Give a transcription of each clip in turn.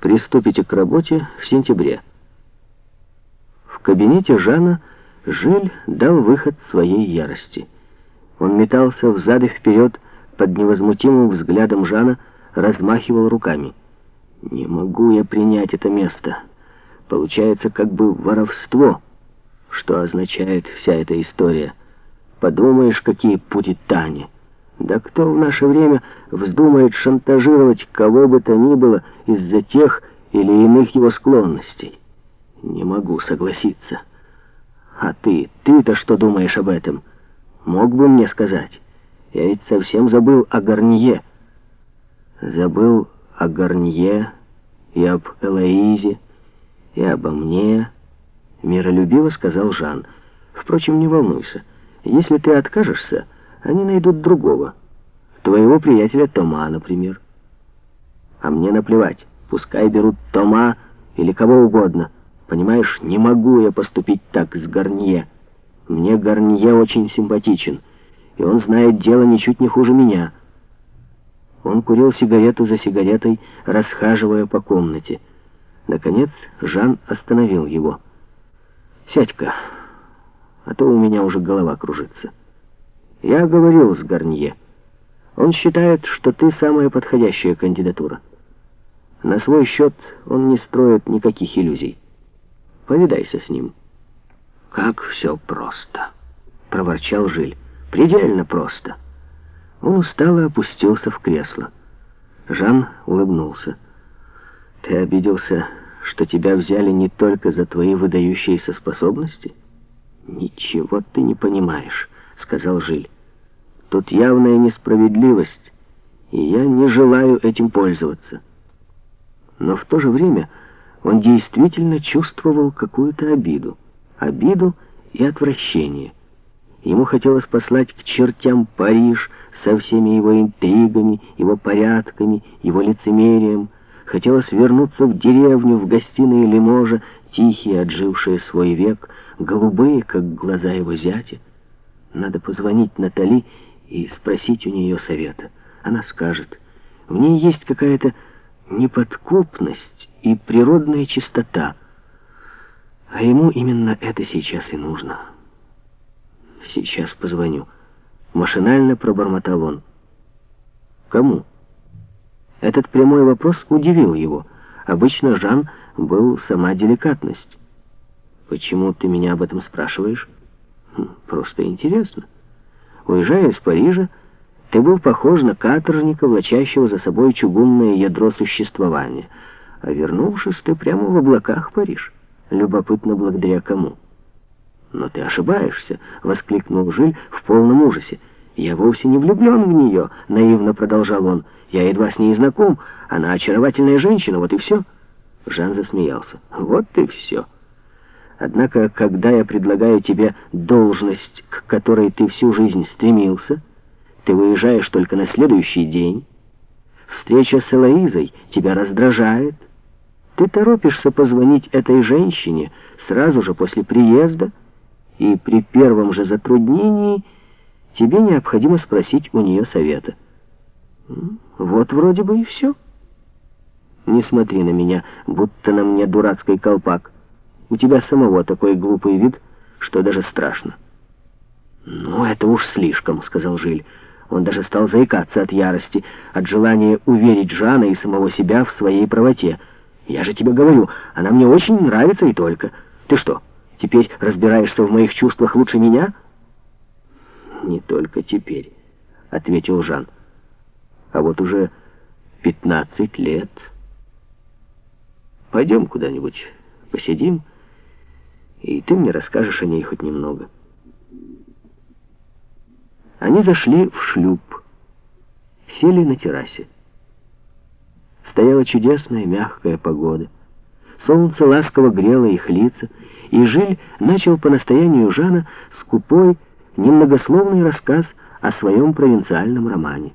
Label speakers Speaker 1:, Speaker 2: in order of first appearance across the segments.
Speaker 1: Приступите к работе в сентябре. В кабинете Жана Жиль дал выход своей ярости. Он метался взад и вперед под невозмутимым взглядом Жана, размахивал руками. «Не могу я принять это место. Получается как бы воровство. Что означает вся эта история? Подумаешь, какие пути Тани!» Да кто в наше время вздумает шантажировать кого бы то ни было из-за тех или иных его склонностей? Не могу согласиться. А ты, ты-то что думаешь об этом? Мог бы мне сказать? Я ведь совсем забыл о Гарнье. Забыл о Гарнье и об Элоизе, и обо мне, миролюбиво сказал Жан. Впрочем, не волнуйся. Если ты откажешься, они найдут другого. Твоего приятеля Тома, например. А мне наплевать. Пускай берут Тома или кого угодно. Понимаешь, не могу я поступить так с Гарнье. Мне Гарнье очень симпатичен, и он знает дело ничуть не хуже меня. Он курил сигарету за сигаретой, расхаживая по комнате. Наконец Жан остановил его. «Сядь-ка, а то у меня уже голова кружится». Я говорил с Гарнье. Он считает, что ты самая подходящая кандидатура. На свой счет он не строит никаких иллюзий. Повидайся с ним. Как все просто, проворчал Жиль. Предельно просто. Он устало опустился в кресло. Жан улыбнулся. Ты обиделся, что тебя взяли не только за твои выдающиеся способности? Ничего ты не понимаешь. — сказал Жиль. «Тут явная несправедливость, и я не желаю этим пользоваться». Но в то же время он действительно чувствовал какую-то обиду. Обиду и отвращение. Ему хотелось послать к чертям Париж со всеми его интригами, его порядками, его лицемерием. Хотелось вернуться в деревню, в гостиные Лиможа, тихие, отжившие свой век, голубые, как глаза его зятя. Надо позвонить Натали и спросить у нее совета. Она скажет. В ней есть какая-то неподкупность и природная чистота. А ему именно это сейчас и нужно. Сейчас позвоню. Машинально пробормотал он. Кому? Этот прямой вопрос удивил его. Обычно Жан был сама деликатность. «Почему ты меня об этом спрашиваешь?» Просто интересно. Уезжая из Парижа, ты был похож на каторжника, влачащего за собой чугунное ядро существования. А вернувшись, ты прямо в облаках Париж. Любопытно, благодаря кому? «Но ты ошибаешься», — воскликнул Жиль в полном ужасе. «Я вовсе не влюблен в нее», — наивно продолжал он. «Я едва с ней знаком. Она очаровательная женщина, вот и все». Жан засмеялся. «Вот и все». Однако, когда я предлагаю тебе должность, к которой ты всю жизнь стремился, ты выезжаешь только на следующий день. Встреча с Элоизой тебя раздражает. Ты торопишься позвонить этой женщине сразу же после приезда, и при первом же затруднении тебе необходимо спросить у нее совета. Вот вроде бы и все. Не смотри на меня, будто на мне дурацкий колпак. У тебя самого такой глупый вид, что даже страшно». «Ну, это уж слишком», — сказал Жиль. Он даже стал заикаться от ярости, от желания уверить Жана и самого себя в своей правоте. «Я же тебе говорю, она мне очень нравится и только. Ты что, теперь разбираешься в моих чувствах лучше меня?» «Не только теперь», — ответил Жан. «А вот уже пятнадцать лет. Пойдем куда-нибудь посидим» и ты мне расскажешь о ней хоть немного. Они зашли в шлюп, сели на террасе. Стояла чудесная мягкая погода. Солнце ласково грело их лица, и Жиль начал по настоянию Жана скупой, немногословный рассказ о своем провинциальном романе.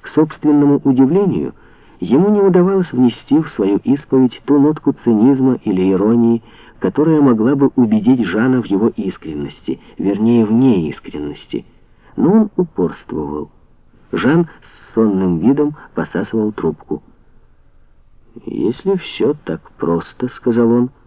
Speaker 1: К собственному удивлению, ему не удавалось внести в свою исповедь ту нотку цинизма или иронии, которая могла бы убедить Жана в его искренности, вернее, в неискренности. Но он упорствовал. Жан с сонным видом посасывал трубку. «Если все так просто», — сказал он, —